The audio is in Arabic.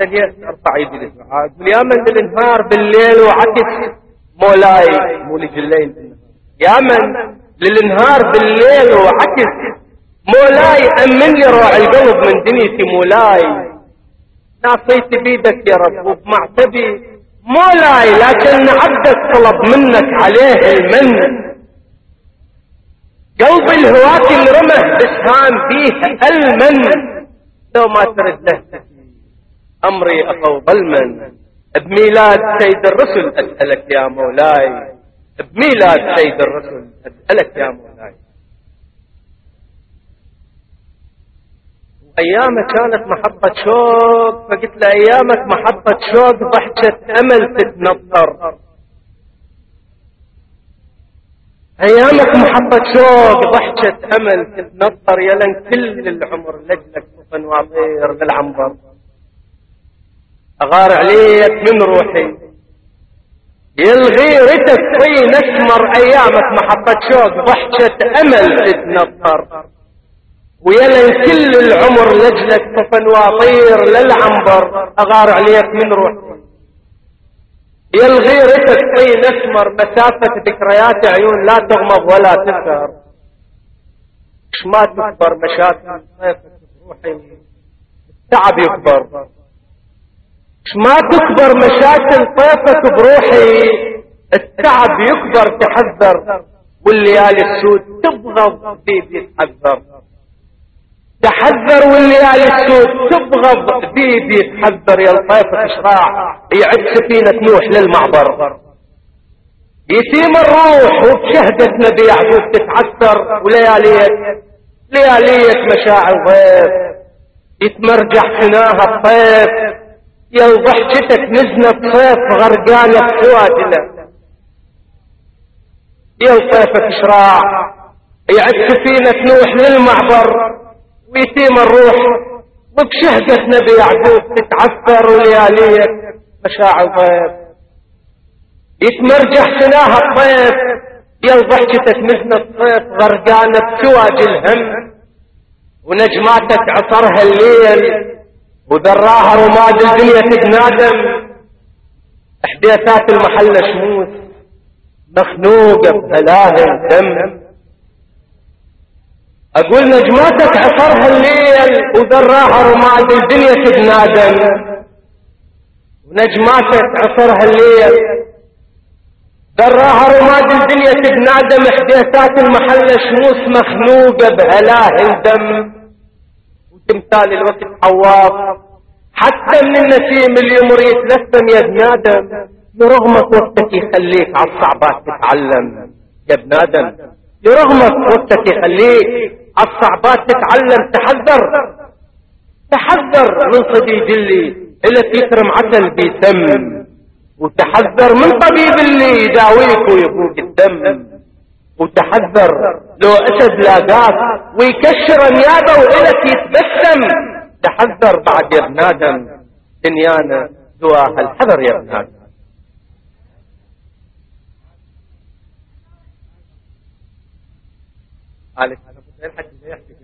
اليأس ارفع يدي أقول يا من للنهار بالليل وعكس مولاي مو لجلين يا من للنهار بالليل وعكس مولاي أمن لي روع القلب من دنيتي مولاي. ناصيت بيدك يا رب وبمعتبي مولاي لكن عبدك طلب منك عليه المن. قلب الهواة اللي رمه بسهام فيه المن. لو ما ترد له أمري أخو ظلما. بميلاد سيد الرسل أسألك يا مولاي. بميلاد سيد الرسل أسألك يا مولاي. أيامك كانت محطة شوق. فقلت له أيامك محطة شوق ضحكة أمل تتنطر. أيامك محطة شوق ضحكة أمل تتنطر. يلن كل العمر لجلك صفن وعطير بالعنبر. أغار عليك من روحي. يلغي رتك طين اسمر أيامك محطة شوق ضحكة أمل تتنطر ويلن كل العمر لجلك طفن واطير للعنبر أغار عليك من روح يلغي رتك طين اسمر مسافة ذكريات عيون لا تغمض ولا تسهر إيش ما تكبر مشاكل صيفك بروحي التعب يكبر. ما تكبر مشاكل طيفك بروحي التعب يكبر تحذر والليالي السود تبغض بيبي يتحذر. تحذر والليالي السود تبغض بيدي تحذر يا الطيف اشراع يعد سفينة نوح للمعبر. يتيم الروح وبشهدة نبي يعقوب تتعثر ولياليك لياليك مشاعر ضيف يتمرجح حناها الطيف. يا ضحكتك نزنة صيف غرقانة بسواجله يا طيفك اشراع يعد سفينة نوح للمعبر ويتيم الروح. وبشهدة نبي يعقوب تتعثر ولياليك مشاعر ضيف يتمرجح سناها الطيف يا ضحكتك مثل الصيف غرقانة بسواج الهم. ونجماتك عصرها الليل. وذراها رماد الدنيا تتنادم. احداثات المحلة شموس. مخنوقة بهلاهل دم أقول نجماتك عصرها الليل وذراها رماد الدنيا تتنادم. ونجماتك عصرها الليل. ذراها رماد الدنيا تتنادم. احداثات المحلة شموس. مخنوقة بهلاه دم وتمثال الوقت حواف حتى من النسيم اللي يمر يتلثم يا بنادم برغمك وقتك يخليك على الصعبات تتعلم. يا بنادم برغمك وقتك يخليك الصعبات تتعلم. تحذر. تحذر من صديق اللي إلك يكرم عسل بيتم وتحذر من طبيب اللي يداويك ويفوق الدم. وتحذر. لو أسد لاقاك ويكشر نيابه وإلك يتبسم. تحذر بعد يا ابن آدم. دنيانا دواها الحذر يا ابن آدم. عليك يحكي بس يحكي.